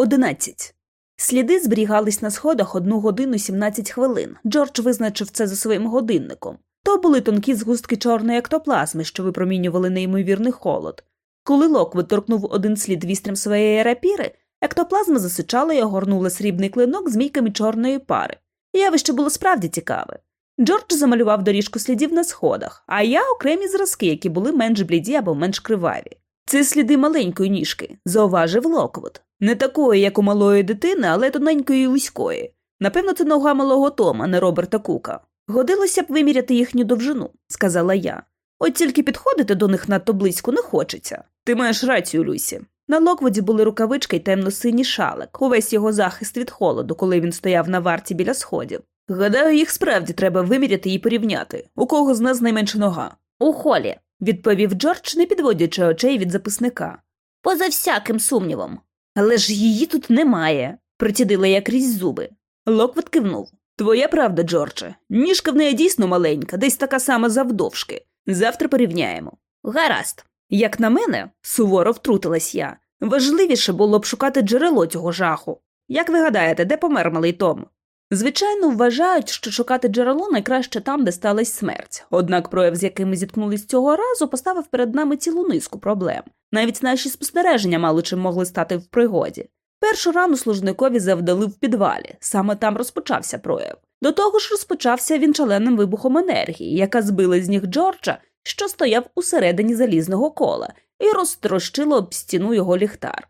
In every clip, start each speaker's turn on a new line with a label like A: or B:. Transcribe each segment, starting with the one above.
A: Одинадцять. Сліди зберігались на сходах одну годину 17 хвилин. Джордж визначив це за своїм годинником. То були тонкі згустки чорної ектоплазми, що випромінювали неймовірний холод. Коли Локвуд торкнув один слід вістрям своєї рапіри, ектоплазма засичала і огорнула срібний клинок змійками чорної пари. Явище було справді цікаве. Джордж замалював доріжку слідів на сходах, а я окремі зразки, які були менш бліді або менш криваві. Це сліди маленької ніжки, зауважив Локвуд. Не такої, як у малої дитини, але тоненької і вузької. Напевно, це нога малого Тома, не Роберта Кука. Годилося б виміряти їхню довжину, сказала я. От тільки підходити до них надто близько не хочеться. Ти маєш рацію, Люсі. На Локвуді були рукавички й темно-синій шалик, увесь його захист від холоду, коли він стояв на варті біля сходів. Гадаю, їх справді треба виміряти і порівняти. У кого з нас найменша нога? У Холлі, відповів Джордж, не підводячи очей від записника. Поза всяким сумнівом. Але ж її тут немає, процідила я крізь зуби. Локвот кивнув. Твоя правда, Джордже. Ніжка в неї дійсно маленька, десь така сама завдовжки. Завтра порівняємо. Гаразд. Як на мене, суворо втрутилась я. Важливіше було б шукати джерело цього жаху. Як ви гадаєте, де помер малий Том? Звичайно, вважають, що шукати джерело найкраще там, де сталася смерть. Однак прояв, з яким ми зіткнулись цього разу, поставив перед нами цілу низку проблем. Навіть наші спостереження мало чим могли стати в пригоді. Першу рану служникові завдали в підвалі, саме там розпочався прояв. До того ж, розпочався він шаленим вибухом енергії, яка збила з ніг Джорджа, що стояв усередині залізного кола, і розтрощила об стіну його ліхтар.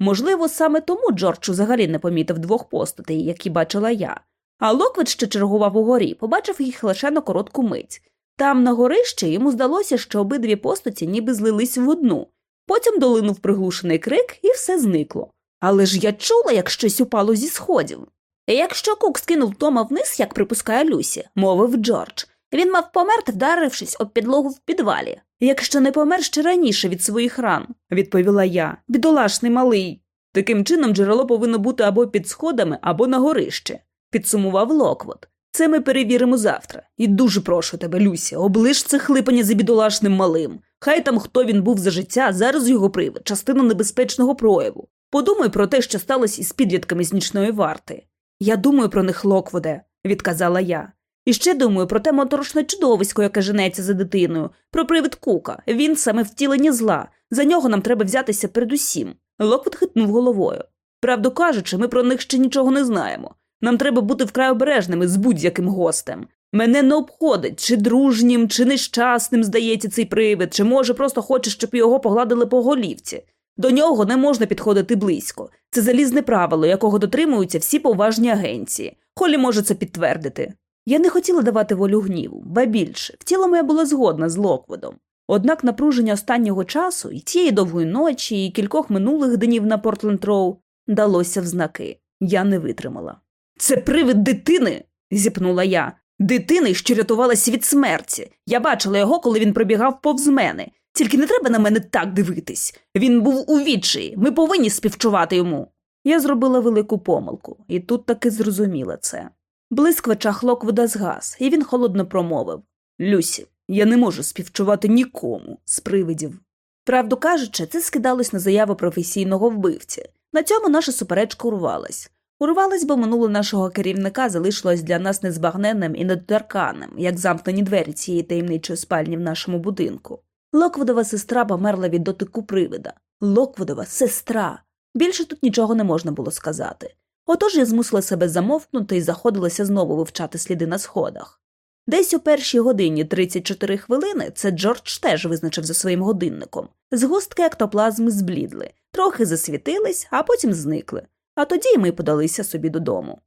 A: Можливо, саме тому Джордж взагалі не помітив двох постатей, які бачила я. А Локвуд, що чергував угорі, побачив їх лише на коротку мить. Там, на горищі, йому здалося, що обидві постаті ніби злились в одну. Потім долинув приглушений крик, і все зникло. Але ж я чула, як щось упало зі сходів. Якщо Кук скинув Тома вниз, як припускає Люсі, мовив Джордж, він мав померти, вдарившись об підлогу в підвалі. Якщо не помер ще раніше від своїх ран, відповіла я, бідолашний малий. Таким чином джерело повинно бути або під сходами, або на горище, підсумував Локвуд. Це ми перевіримо завтра. І дуже прошу тебе, Люсі, облиш це хлипання за бідолашним малим. Хай там хто він був за життя, зараз його привид, частина небезпечного прояву. Подумай про те, що сталося із підлітками з нічної варти. Я думаю про них, Локвуде, відказала я. І ще думаю про те моторошне чудовисько, яке женеться за дитиною, про привид Кука. Він саме втілення зла. За нього нам треба взятися передусім. Локвуд хитнув головою. Правду кажучи, ми про них ще нічого не знаємо. Нам треба бути вкрай обережними з будь-яким гостем. Мене не обходить, чи дружнім, чи нещасним здається цей привид, чи може просто хоче, щоб його погладили по голівці. До нього не можна підходити близько. Це залізне правило, якого дотримуються всі поважні агенції. Холі може це підтвердити. Я не хотіла давати волю гніву, ба більше, втілом я була згодна з Локводом. Однак напруження останнього часу і тієї довгої ночі, і кількох минулих днів на Портленд Роу далося в знаки. Я не витримала. Це привид дитини. зіпнула я. Дитини, що рятувалася від смерті. Я бачила його, коли він пробігав повз мене. Тільки не треба на мене так дивитись. Він був у відчаї. Ми повинні співчувати йому. Я зробила велику помилку, і тут таки зрозуміла це. Блиск в очах Локвуда згас, і він холодно промовив Люсі, я не можу співчувати нікому з привидів. Правду кажучи, це скидалось на заяву професійного вбивці. На цьому наша суперечка урвалась. Урвалась, бо минуле нашого керівника залишилось для нас незбагненним і недоторканим, як замкнені двері цієї таємничої спальні в нашому будинку. Локвудова сестра померла від дотику привида. Локвудова сестра. Більше тут нічого не можна було сказати. Отож я змусила себе замовкнути і заходилася знову вивчати сліди на сходах. Десь у першій годині 34 хвилини це Джордж теж визначив за своїм годинником. Згустки ектоплазми зблідли, трохи засвітились, а потім зникли. А тоді ми подалися собі додому.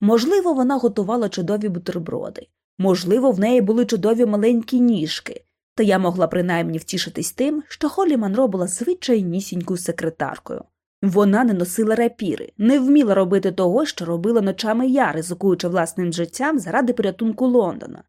A: Можливо, вона готувала чудові бутерброди, можливо, в неї були чудові маленькі ніжки, та я могла принаймні втішитись тим, що Холі Манро була звичайнісінькою секретаркою. Вона не носила рапіри, не вміла робити того, що робила ночами я, ризикуючи власним життям заради порятунку Лондона.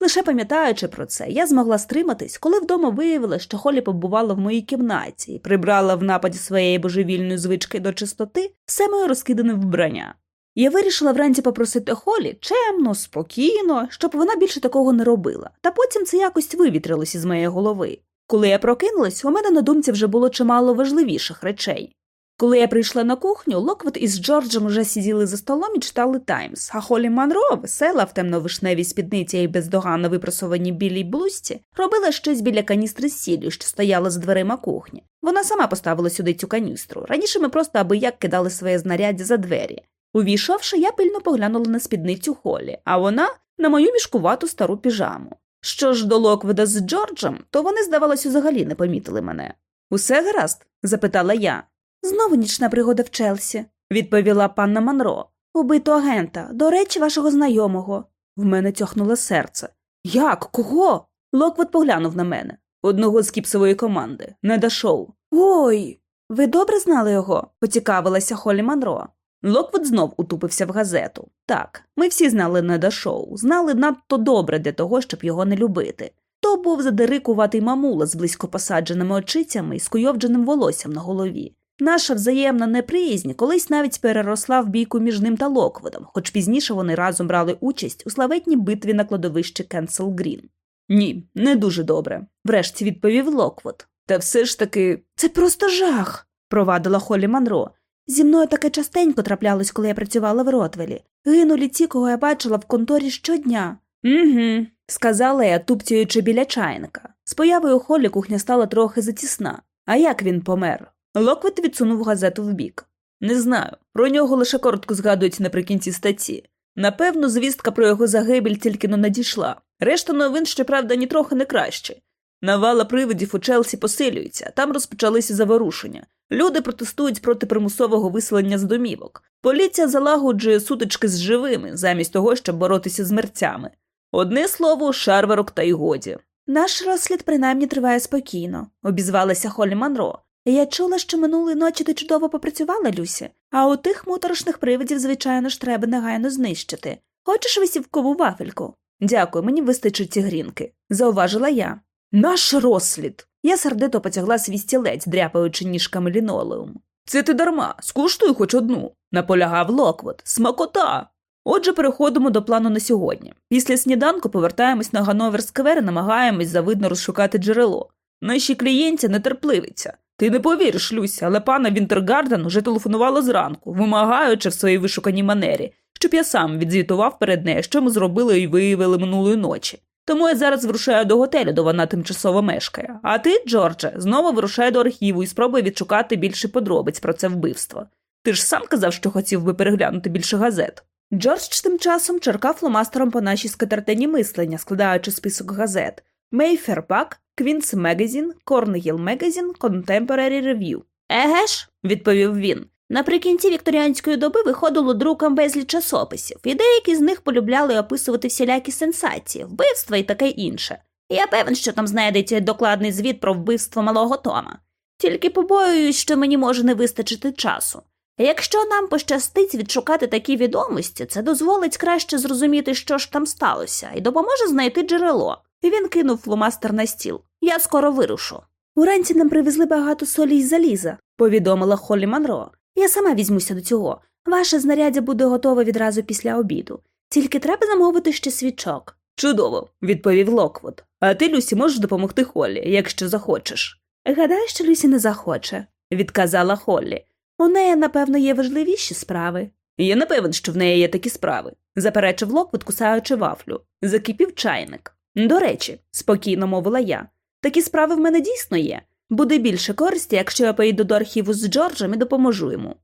A: Лише пам'ятаючи про це, я змогла стриматись, коли вдома виявила, що Холі побувала в моїй кімнаті і прибрала в нападі своєї божевільної звички до чистоти все моє розкидане вбрання. Я вирішила вранці попросити Холі чемно, спокійно, щоб вона більше такого не робила, та потім це якось вивітрилось із моєї голови. Коли я прокинулась, у мене на думці вже було чимало важливіших речей. Коли я прийшла на кухню, Локвот із Джорджем уже сиділи за столом і читали Таймс, а Холі Манро, весела в темно-вишневій спідниці і бездоганно випросованій білій блузці, робила щось біля каністри з сіллю, що стояла з дверима кухні. Вона сама поставила сюди цю каністру. Раніше ми просто аби як кидали своє знаряддя за двері. Увійшовши, я пильно поглянула на спідницю Холлі, а вона на мою мішкувату стару піжаму. Що ж до Локвудa з Джорджем, то вони, здавалось, взагалі не помітили мене. Усе гаразд? запитала я. Знову нічна пригода в Челсі, відповіла панна Монро. Убито агента, до речі, вашого знайомого. В мене тьохнуло серце. Як? Кого? Локвуд поглянув на мене. Одного з Кіпсової команди, Неда Шоу. Ой. Ви добре знали його? поцікавилася Холлі Монро. Локвуд знов утупився в газету. Так, ми всі знали Неда Шоу, знали надто добре для того, щоб його не любити. То був задирикуватий мамула з близько посадженими очицями і скуйовдженим волоссям на голові. Наша взаємна неприязнь колись навіть переросла в бійку між ним та Локвудом, хоч пізніше вони разом брали участь у славетній битві на кладовищі Кенсел Грін. Ні, не дуже добре, врешті відповів Локвуд. Та все ж таки це просто жах, провадила Холлі Монро. Зі мною таке частенько траплялось, коли я працювала в Ротвелі. Гинули ті, кого я бачила в конторі щодня. Угу, сказала я, тупцюючи біля чайника. З появою Холлі кухня стала трохи затісна. А як він помер? Локвуд відсунув газету вбік. Не знаю. Про нього лише коротко згадують наприкінці статті. Напевно, звістка про його загибель тільки-но надійшла. Решта новин, щоправда, нітрохи не краще. Навала привидів у Челсі посилюється, там розпочалися заворушення. Люди протестують проти примусового виселення з домівок. Поліція залагоджує сутички з живими, замість того, щоб боротися з мерцями. Одне слово, шарварок та й годі. Наш розслід принаймні триває спокійно, обізвалася Холі Манро. Я чула, що минулої ночі ти чудово попрацювала, Люсі, а у тих моторошних привидів, звичайно ж, треба негайно знищити. Хочеш висівкову вафельку? Дякую, мені вистачить ці грінки, зауважила я. Наш розслід. Я сердито потягла свій стілець, дряпаючи ніжками лінолеум. Це ти дарма, скуштуй хоч одну, наполягав Локвот. Смакота. Отже, переходимо до плану на сьогодні. Після сніданку повертаємось на Гановер сквер і намагаємось завидна розшукати джерело. Нашій клієнтці нетерпеливиться. Ти не повіриш, Люсі, але панна Вінтергарден уже телефонувала зранку, вимагаючи в своїй вишуканій манері, щоб я сам відзвітував перед нею, що ми зробили і виявили минулої ночі. Тому я зараз вирушаю до готелю, де вона тимчасово мешкає. А ти, Джордже, знову вирушай до архіву і спробуй відшукати більше подробиць про це вбивство. Ти ж сам казав, що хотів би переглянути більше газет. Джордж тим часом черкав фломастером по нашій скатертині мислення, складаючи список газет Buck, Queen's Magazine, Cornhill Magazine, Contemporary Review. Еге ж, відповів він. Наприкінці вікторіанської доби виходило друком безліч часописів, і деякі з них полюбляли описувати всілякі сенсації, вбивства і таке інше. Я певен, що там знайдеться докладний звіт про вбивство малого Тома. Тільки побоююсь, що мені може не вистачити часу. Якщо нам пощастить відшукати такі відомості, це дозволить краще зрозуміти, що ж там сталося, і допоможе знайти джерело. Він кинув фломастер на стіл. Я скоро вирушу. Уранці нам привезли багато солі й заліза, повідомила Холлі Монро. Я сама візьмуся до цього. Ваше знаряддя буде готове відразу після обіду. Тільки треба замовити ще свічок. Чудово, відповів Локвуд. А ти, Люсі, можеш допомогти Холлі, якщо захочеш. Гадаю, що Люсі не захоче, відказала Холлі. У неї, напевно, є важливіші справи. Я не певен, що в неї є такі справи, заперечив Локвуд, кусаючи вафлю. Закипів чайник. До речі, спокійно мовила я, такі справи в мене дійсно є. Буде більше користі, якщо я поїду до архіву з Джорджем і допоможу йому.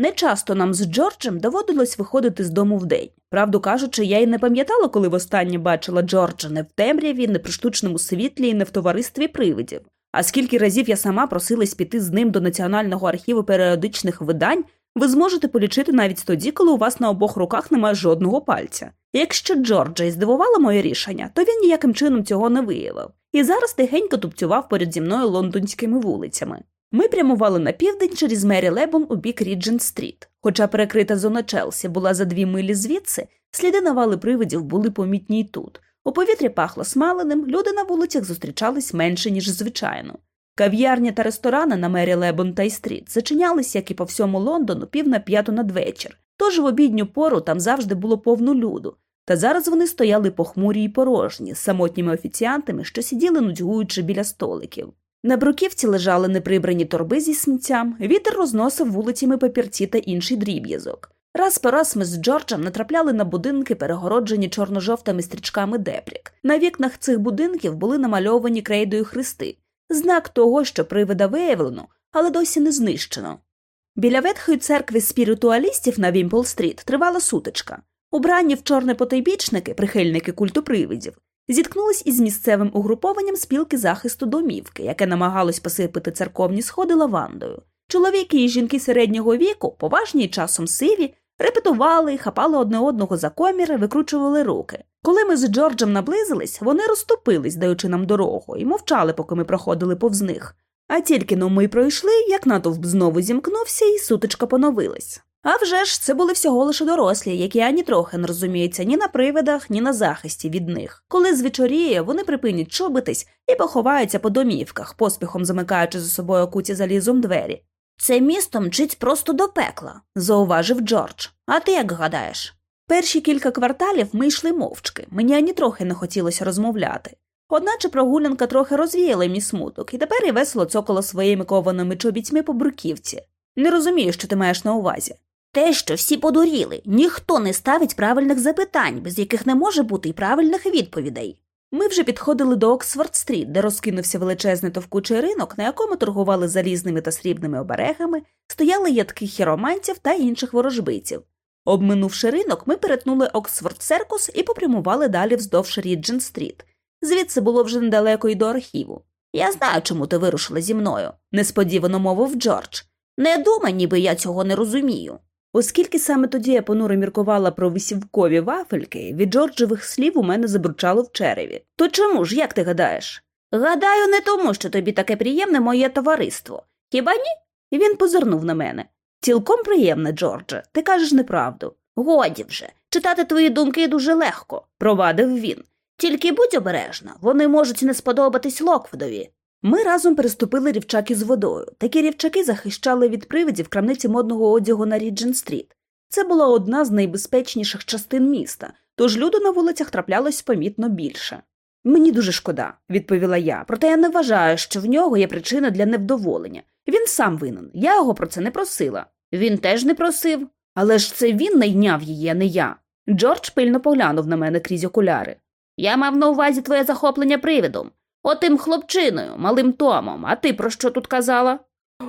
A: Нечасто нам з Джорджем доводилось виходити з дому вдень. Правду кажучи, я й не пам'ятала, коли востаннє бачила Джорджа не в темряві, не при штучному світлі і не в товаристві привидів. А скільки разів я сама просилась піти з ним до Національного архіву періодичних видань, ви зможете полічити навіть тоді, коли у вас на обох руках немає жодного пальця. Якщо Джорджа й здивувало моє рішення, то він ніяким чином цього не виявив, і зараз тихенько тупцював поряд зі мною лондонськими вулицями. Ми прямували на південь через Мерілебон у бік Ріджент Стріт. Хоча перекрита зона Челсі була за дві милі звідси, сліди навали привидів були помітні й тут. У повітрі пахло смаленим, люди на вулицях зустрічались менше, ніж звичайно. Кав'ярні та ресторани на Мері Лебон та Стріт зачинялись, як і по всьому Лондону, пів на п'яту надвечір. Тож в обідню пору там завжди було повно люду, та зараз вони стояли похмурі й порожні, з самотніми офіціантами, що сиділи нудьгуючи біля столиків. На бруківці лежали неприбрані торби зі сміттям, вітер розносив вулицями папірці та інший дріб'язок. Раз по раз ми з Джорджем натрапляли на будинки, перегороджені чорно-жовтими стрічками депрік. На вікнах цих будинків були намальовані крейдою хрести, знак того, що привида виявлено, але досі не знищено. Біля ветхої церкви спіритуалістів на Вімпл-стріт тривала сутичка. Убрані в чорне потайбічники, прихильники культу привидів, зіткнулись із місцевим угрупованням спілки захисту домівки, яке намагалось посипати церковні сходи лавандою. Чоловіки і жінки середнього віку, поважні й часом сиві, репетували, хапали одне одного за коміри, викручували руки. Коли ми з Джорджем наблизились, вони розступились, даючи нам дорогу, і мовчали, поки ми проходили повз них. А тільки но ми пройшли, як натовп знову зімкнувся, і сутичка поновилась. А вже ж це були всього лише дорослі, які ані трохи не розуміються ні на привидах, ні на захисті від них. Коли звечоріє, вони припинять чубитись і поховаються по домівках, поспіхом замикаючи за собою окуті залізом двері. Це місто мчить просто до пекла, зауважив Джордж. А ти як гадаєш? Перші кілька кварталів ми йшли мовчки, мені ані трохи не хотілося розмовляти. Одначе прогулянка трохи розвіяла мій смуток, і тепер я весело цокала своїми кованими чобітьми по бруківці. Не розумію, що ти маєш на увазі. Те, що всі подуріли, ніхто не ставить правильних запитань, без яких не може бути й правильних відповідей. Ми вже підходили до Оксфорд-стріт, де розкинувся величезний товкучий ринок, на якому торгували залізними та срібними оберегами, стояли ятки хіромантів та інших ворожбитів. Обминувши ринок, ми перетнули Оксфорд-Серкус і попрямували далі вздовж Ріджен-стріт. Звідси було вже недалеко й до архіву. Я знаю, чому ти вирушила зі мною, несподівано мовив Джордж. Не думай, ніби я цього не розумію. Оскільки саме тоді я понуро міркувала про висівкові вафельки, від Джорджевих слів у мене забурчало в череві. То чому ж, як ти гадаєш? Гадаю, не тому, що тобі таке приємне моє товариство. Хіба ні? І Він позирнув на мене. Цілком приємне, Джордже, ти кажеш неправду. Годі вже, читати твої думки дуже легко, провадив він. Тільки будь обережна, вони можуть не сподобатись Локвудові. Ми разом переступили рівчаки з водою. Такі рівчаки захищали від привидів крамниці модного одягу на Ріджен-стріт. Це була одна з найбезпечніших частин міста, тож люду на вулицях траплялось помітно більше. Мені дуже шкода, відповіла я, проте я не вважаю, що в нього є причина для невдоволення. Він сам винен. Я його про це не просила. Він теж не просив. Але ж це він найняв її, а не я. Джордж пильно поглянув на мене крізь окуляри. Я мав на увазі твоє захоплення привидом. Отим хлопчиною, малим Томом, а ти про що тут казала?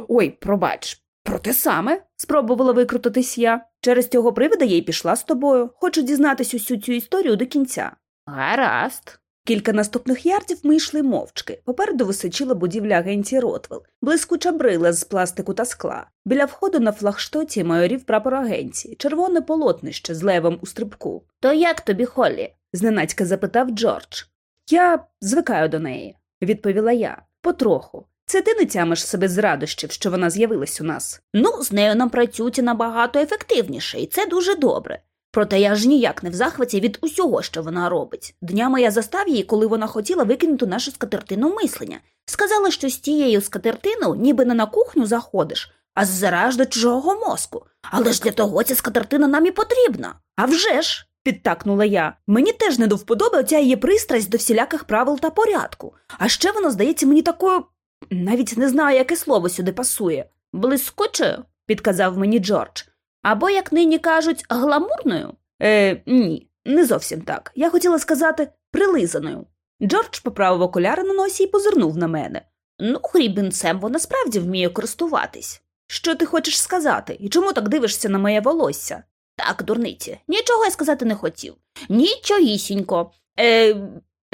A: Ой, пробач, про те саме, спробувала викрутитись я. Через цього привида я й пішла з тобою. Хочу дізнатись усю цю історію до кінця. Гаразд. Кілька наступних ярдів ми йшли мовчки. Попереду височила будівля агенції Ротвел, блискуча брила з пластику та скла. Біля входу на флагштоті майорів прапор агенції, червоне полотнище з левом у стрибку. То як тобі, Холлі? зненацька запитав Джордж. Я звикаю до неї, відповіла я. Потроху. Це ти не тямиш себе з радощів, що вона з'явилась у нас. Ну, з нею нам працюють набагато ефективніше, і це дуже добре. Проте я ж ніяк не в захваті від усього, що вона робить. Днями я застав її, коли вона хотіла викинути нашу скатертину мислення. Сказала, що з тією скатертиною ніби не на кухню заходиш, а з заражди чужого мозку. Але ж для того ця скатертина нам і потрібна. А вже ж! Підтакнула я. Мені теж не до вподоби оця її пристрасть до всіляких правил та порядку. А ще вона здається мені такою. Навіть не знаю, яке слово сюди пасує. Блискучою, підказав мені Джордж. Або, як нині кажуть, гламурною? Е, ні, не зовсім так. Я хотіла сказати прилизаною. Джордж поправив окуляри на носі і позирнув на мене. Ну, хрібінцем вона справді вміє користуватись. Що ти хочеш сказати, і чому так дивишся на моє волосся? Так, дурниці, нічого я сказати не хотів. Нічогісінько. Е,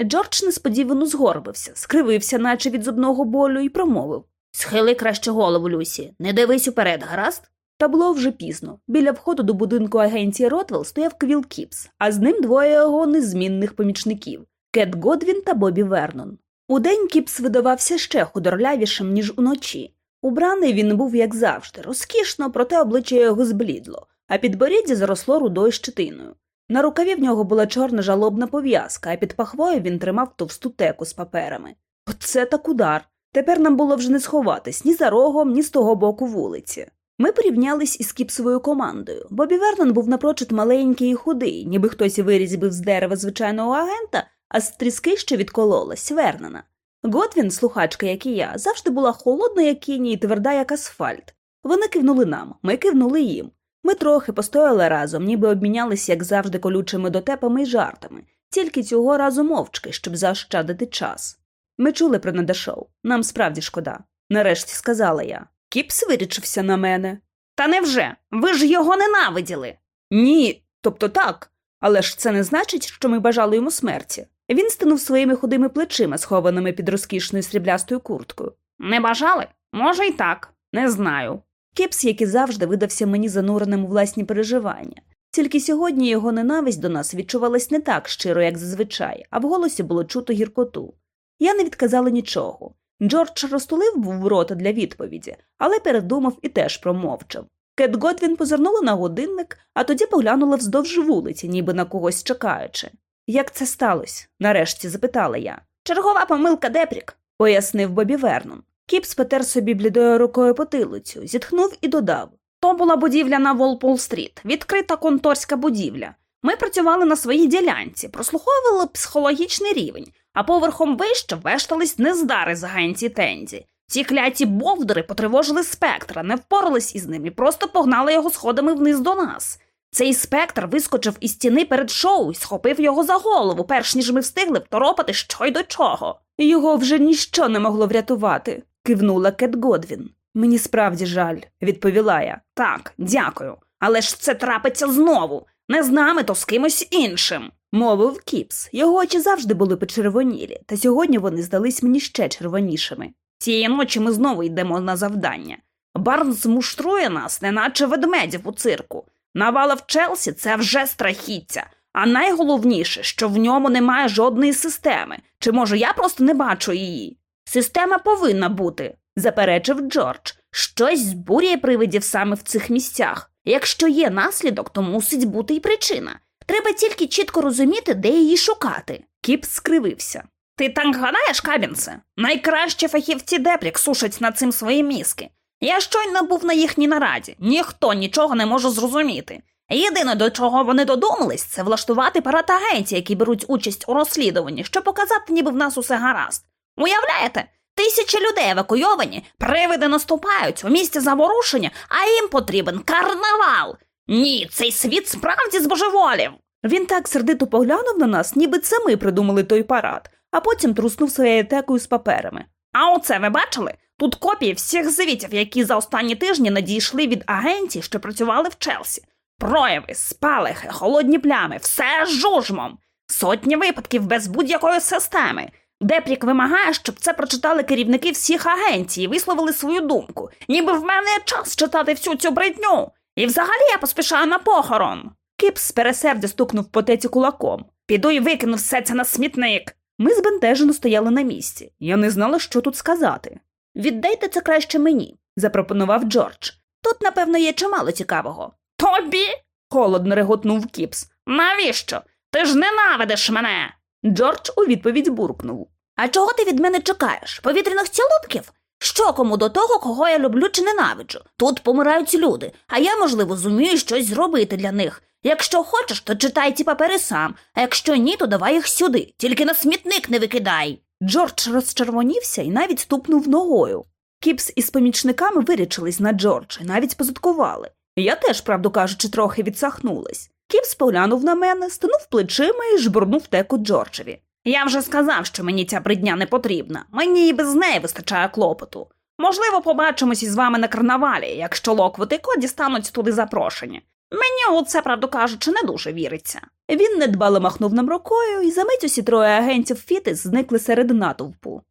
A: Джордж несподівано згорбився, скривився, наче від зубного болю, і промовив Схили краще голову, Люсі, не дивись уперед, гаразд? Та було вже пізно. Біля входу до будинку агенції Ротвелл стояв Квіл Кіпс, а з ним двоє його незмінних помічників Кет Годвін та Бобі Вернон. Удень Кіпс видавався ще худорлявішим, ніж уночі. Убраний він був, як завжди, розкішно, проте обличчя його зблідло, а підборіддя заросло рудою щетиною. На рукаві в нього була чорна жалобна пов'язка, а під пахвою він тримав товсту теку з паперами. Оце так удар. Тепер нам було вже не сховатись ні за рогом, ні з того боку вулиці. Ми порівнялись із кіпсовою командою. Бобі Вернон був напрочуд маленький і худий, ніби хтось вирізбив з дерева звичайного агента, а з тріски, що відкололась, Вернона. Готвін, слухачка, як і я, завжди була холодна, як кіні, і тверда, як асфальт. Вони кивнули нам, ми кивнули їм. Ми трохи постояли разом, ніби обмінялися, як завжди, колючими дотепами й жартами, тільки цього разу мовчки, щоб заощадити час. Ми чули про недошоу. Нам справді шкода. Нарешті сказала я. Кіпс вирічився на мене.
B: Та невже? Ви ж його ненавиділи.
A: Ні, тобто так. Але ж це не значить, що ми бажали йому смерті. Він стинув своїми худими плечима, схованими під розкішною сріблястою курткою.
B: Не бажали? Може, й так. Не знаю.
A: Кіпс, як і завжди, видався мені зануреним у власні переживання. Тільки сьогодні його ненависть до нас відчувалась не так щиро, як зазвичай, а в голосі було чуто гіркоту. Я не відказала нічого. Джордж розтулив був рота для відповіді, але передумав і теж промовчав. Кет Годвін позирнула на годинник, а тоді поглянула вздовж вулиці, ніби на когось чекаючи. Як це сталося? нарешті запитала я.
B: Чергова помилка ДЕПРІК,
A: пояснив Бобі Вернон. Кіпс потер собі блідою рукою потилицю, зітхнув і додав
B: То була будівля на Волпол-стріт, відкрита конторська будівля. Ми працювали на своїй ділянці, прослуховували психологічний рівень, а поверхом вище вештались нездари з агенції Тензі. Ці кляті бовдери потривожили спектра, не впорались із ним і просто погнали його сходами вниз до нас. Цей спектр вискочив із стіни перед Шоу і схопив його за голову, перш ніж ми встигли второпати що й до чого.
A: Його вже ніщо не могло врятувати, кивнула Кет Годвін. Мені справді жаль, відповіла я.
B: Так, дякую. Але ж це трапиться знову. Не з нами, то з кимось іншим.
A: Мовив Кіпс. Його очі завжди були почервонілі, та сьогодні вони здались мені ще червонішими.
B: Цієї ночі ми знову йдемо на завдання. Барнс муштрує нас, неначе ведмедів у цирку. Навала в Челсі це вже страхіття. А найголовніше, що в ньому немає жодної системи. Чи може я просто не бачу її? Система повинна бути, заперечив Джордж. Щось збурює привидів саме в цих місцях. Якщо є наслідок, то мусить бути й причина. Треба тільки чітко розуміти, де її шукати.
A: Кіп скривився.
B: Ти так гадаєш, Кабінце? Найкращі фахівці Депрік сушать над цим свої мізки. Я щойно був на їхній нараді, ніхто нічого не може зрозуміти. Єдине, до чого вони додумались, це влаштувати парад агенцій, які беруть участь у розслідуванні, щоб показати, ніби в нас усе гаразд. Уявляєте, тисячі людей евакуйовані, привиди наступають у місті заворушення, а їм потрібен карнавал. Ні, цей світ справді збожеволів.
A: Він так сердито поглянув на нас, ніби це ми придумали той парад, а потім труснув своєю текою з паперами.
B: А оце ви бачили? Тут копії всіх звітів, які за останні тижні надійшли від агенцій, що працювали в Челсі. Прояви, спалахи, холодні плями, все жужмом. Сотні випадків без будь-якої системи. Депрік вимагає, щоб це прочитали керівники всіх агенцій і висловили свою думку, ніби в мене час читати всю цю бридню. І взагалі я поспішаю на похорон.
A: Кіпс спересердя стукнув по теці кулаком.
B: Піду і викину все це на смітник.
A: Ми збентежено стояли на місці. Я не знала, що тут сказати.
B: Віддайте це краще мені,
A: запропонував Джордж. Тут, напевно, є чимало цікавого.
B: Тобі?
A: холодно реготнув Кіпс.
B: Навіщо? Ти ж ненавидиш мене.
A: Джордж у відповідь буркнув.
B: А чого ти від мене чекаєш? Повітряних цілунків? Що кому до того, кого я люблю чи ненавиджу? Тут помирають люди, а я, можливо, зумію щось зробити для них. Якщо хочеш, то читай ці папери сам, а якщо ні, то давай їх сюди, тільки на смітник не викидай.
A: Джордж розчервонівся і навіть тупнув ногою. Кіпс із помічниками вирічились на Джорджа, навіть позадкували. Я теж, правду кажучи, трохи відсахнулась. Кіпс поглянув на мене, стенув плечима і жбурнув теку Джорджеві.
B: Я вже сказав, що мені ця бридня не потрібна. Мені і без неї вистачає клопоту. Можливо, побачимось із вами на карнавалі, якщо Локвуд і Ко стануть туди запрошені. Мені у це, правду кажучи, не дуже віриться.
A: Він недбало махнув нам рукою, і за мить усі троє агентів Фітис зникли серед натовпу.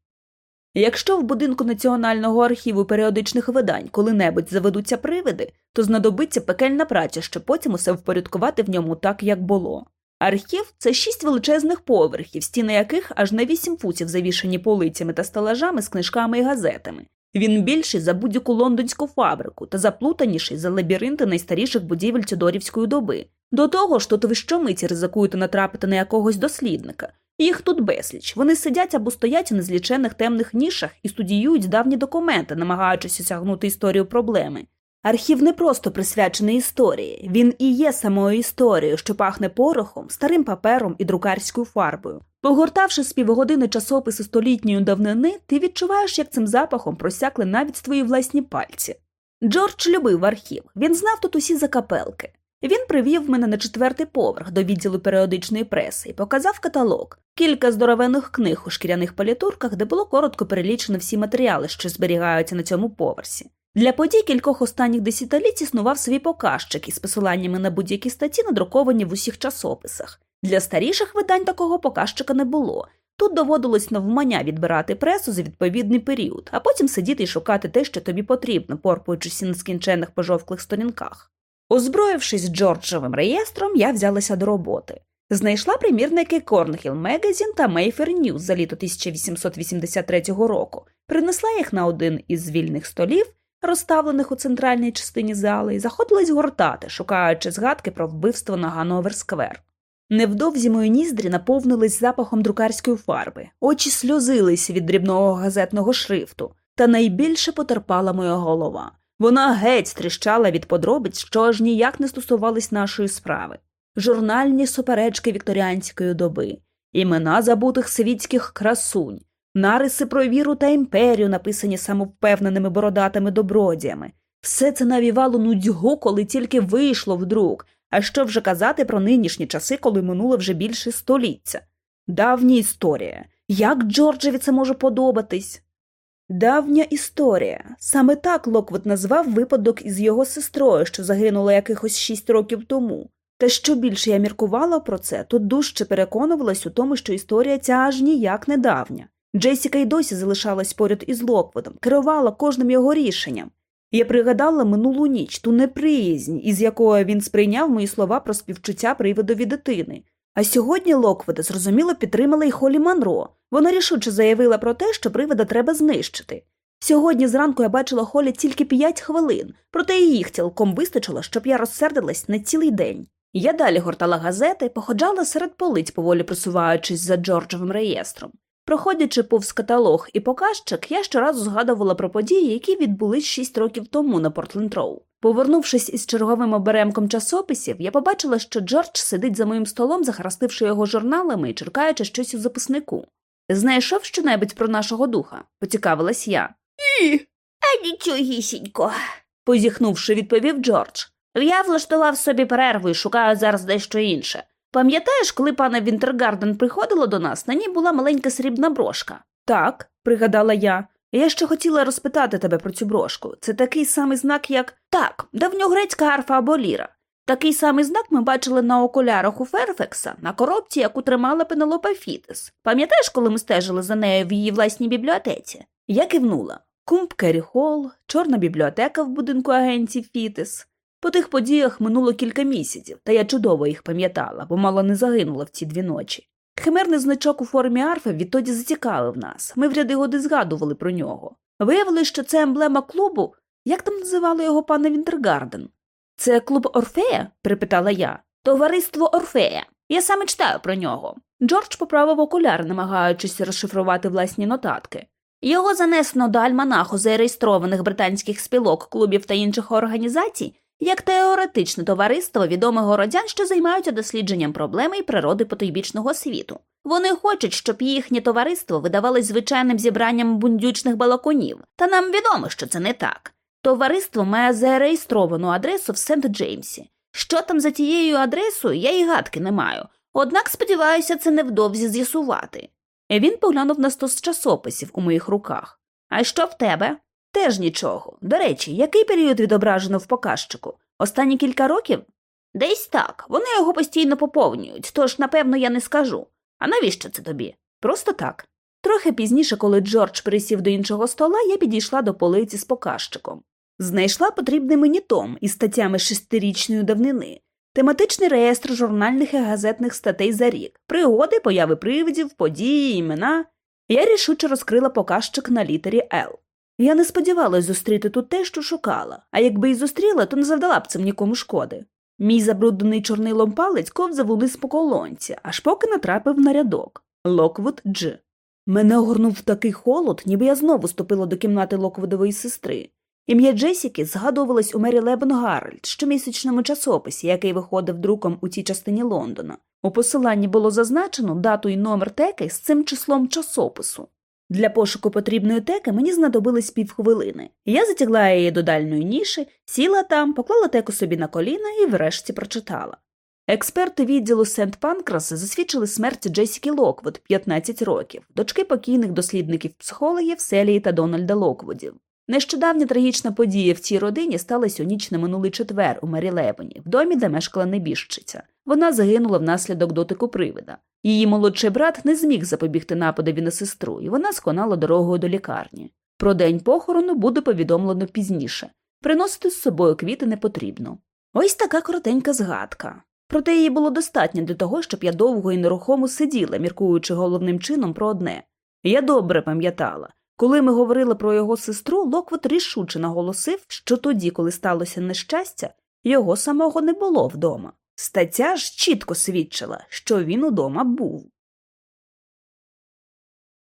A: Якщо в будинку Національного архіву періодичних видань коли-небудь заведуться привиди, то знадобиться пекельна праця, щоб потім усе впорядкувати в ньому так, як було. Архів це шість величезних поверхів, стіни яких аж на вісім футів завішані полицями та стелажами з книжками і газетами. Він більший за будь-яку лондонську фабрику та заплутаніший за лабіринти найстаріших будівель Тюдорівської доби. До того ж, тут ви щомиті ризикуєте натрапити на якогось дослідника. Їх тут безліч. Вони сидять або стоять у незлічених темних нішах і студіюють давні документи, намагаючись осягнути історію проблеми. Архів не просто присвячений історії, він і є самою історією, що пахне порохом, старим папером і друкарською фарбою. Погортавши з півгодини часописи столітньої давнини, ти відчуваєш, як цим запахом просякли навіть твої власні пальці. Джордж любив архів, він знав тут усі закапелки. Він привів мене на четвертий поверх до відділу періодичної преси і показав каталог, кілька здоровенних книг у шкіряних палітурках, де було коротко перелічено всі матеріали, що зберігаються на цьому поверсі. Для подій кількох останніх десятиліть існував свій показчик із посиланнями на будь-які статті, надруковані в усіх часописах. Для старіших видань такого показчика не було. Тут доводилось навмання відбирати пресу за відповідний період, а потім сидіти і шукати те, що тобі потрібно, порпуючись на скінчених пожовклих сторінках. Озброївшись Джорджевим реєстром, я взялася до роботи. Знайшла примірники Cornhill Magazine та Mayfair News за літо 1883 року, принесла їх на один із вільних столів, розставлених у центральній частині зали, і заходилась гортати, шукаючи згадки про вбивство на Гановер Сквер. Невдовзі мої ніздрі наповнились запахом друкарської фарби, очі сльозились від дрібного газетного шрифту, та найбільше потерпала моя голова. Вона геть тріщала від подробиць, що аж ніяк не стосувались нашої справи. Журнальні суперечки вікторіанської доби, імена забутих світських красунь, нариси про віру та імперію, написані самовпевненими бородатими добродіями. Все це навівало нудьгу, коли тільки вийшло в друк, а що вже казати про нинішні часи, коли минуло вже більше століття. Давня історія. Як Джорджеві це може подобатись? Давня історія. Саме так Локвуд назвав випадок із його сестрою, що загинула якихось шість років тому. Та що більше я міркувала про це, то дужче переконувалась у тому, що історія ця аж ніяк не давня. Джесіка й досі залишалась поряд із Локвудом, керувала кожним його рішенням. Я пригадала минулу ніч ту неприязнь, із якою він сприйняв мої слова про співчуття привидові дитини. А сьогодні Локвуда зрозуміло підтримала й Холі Манро. Вона рішуче заявила про те, що привида треба знищити. Сьогодні зранку я бачила Холі тільки п'ять хвилин, проте і їх цілком вистачило, щоб я розсердилась на цілий день. Я далі гортала газети, походжала серед полиць, поволі просуваючись за Джорджевим реєстром. Проходячи повз каталог і показчик, я щоразу згадувала про події, які відбулись шість років тому на Портленд Роу. Повернувшись із черговим оберемком часописів, я побачила, що Джордж сидить за моїм столом, захрастивши його журналами і черкаючи щось у записнику. Знайшов що-небудь про нашого духа, поцікавилась я.
B: Ні, а нічогісінько,
A: позіхнувши, відповів Джордж.
B: Я влаштував собі перерву і шукаю зараз дещо інше. Пам'ятаєш, коли панна Вінтергарден приходила до нас, на ній була маленька срібна брошка?
A: Так, пригадала я. Я ще хотіла розпитати тебе про цю брошку. Це такий самий знак, як
B: так, давньогрецька арфа або ліра. Такий самий знак ми бачили на окулярах у Ферфекса, на коробці, яку тримала Пенелопа Фітес. Пам'ятаєш, коли ми стежили за нею в її власній бібліотеці?
A: Я кивнула. Кумб Керрі Холл, чорна бібліотека в будинку агенції Фітес. По тих подіях минуло кілька місяців, та я чудово їх пам'ятала, бо мало не загинула в ці дві ночі. Химерний значок у формі арфи відтоді зацікавив нас. Ми в ряди годи згадували про нього. Виявилось, що це емблема клубу. Як там називали його пане Вінтергарден? Це клуб Орфея? припитала я.
B: Товариство Орфея. Я саме читаю про нього.
A: Джордж поправив окуляр, намагаючись розшифрувати власні нотатки.
B: Його занесено до альманаху зареєстрованих британських спілок, клубів та інших організацій як теоретичне товариство відомих городян, що займаються дослідженням проблеми і природи потойбічного світу. Вони хочуть, щоб їхнє товариство видавалось звичайним зібранням бундючних балаконів, та нам відомо, що це не так. Товариство має зареєстровану адресу в Сент Джеймсі. Що там за тією адресою, я і гадки не маю. Однак сподіваюся, це невдовзі з'ясувати.
A: Він поглянув на стос часописів у моїх руках.
B: А що в тебе?
A: Теж нічого. До речі, який період відображено в показчику? Останні кілька років?
B: Десь так. Вони його постійно поповнюють, тож, напевно, я не скажу. А навіщо це тобі?
A: Просто так. Трохи пізніше, коли Джордж присів до іншого стола, я підійшла до полиці з показчиком. Знайшла потрібний мені том із статтями шестирічної давнини, тематичний реєстр журнальних і газетних статей за рік, пригоди, появи привидів, події, імена. Я рішуче розкрила покажчик на літері Л. Я не сподівалась зустріти тут те, що шукала, а якби й зустріла, то не завдала б цим нікому шкоди. Мій забруднений чорнилом палець ковзав униз по колонці, аж поки натрапив на рядок Локвуд Дж. Мене огорнув такий холод, ніби я знову ступила до кімнати Локвудової сестри. Ім'я Джесіки згадувалось у Мері Лебен Гарольд, щомісячному часописі, який виходив друком у цій частині Лондона. У посиланні було зазначено дату і номер теки з цим числом часопису. Для пошуку потрібної теки мені знадобились півхвилини. Я затягла її до дальньої ніші, сіла там, поклала теку собі на коліна і врешті прочитала. Експерти відділу Сент Панкрас засвідчили смерть Джесіки Локвуд 15 років, дочки покійних дослідників-психологів Селії та Дональда Локвудів. Нещодавня трагічна подія в цій родині сталася у ніч на минулий четвер у Мерілевені, в домі, де мешкала небіжчиця. Вона загинула внаслідок дотику привида. Її молодший брат не зміг запобігти нападові на сестру, і вона сконала дорогою до лікарні. Про день похорону буде повідомлено пізніше. Приносити з собою квіти не потрібно. Ось така коротенька згадка. Проте її було достатньо для того, щоб я довго і нерухомо сиділа, міркуючи головним чином про одне. Я добре пам'ятала. Коли ми говорили про його сестру, Локвот рішуче наголосив, що тоді, коли сталося нещастя, його самого не було вдома. Стаття ж чітко свідчила, що він удома був.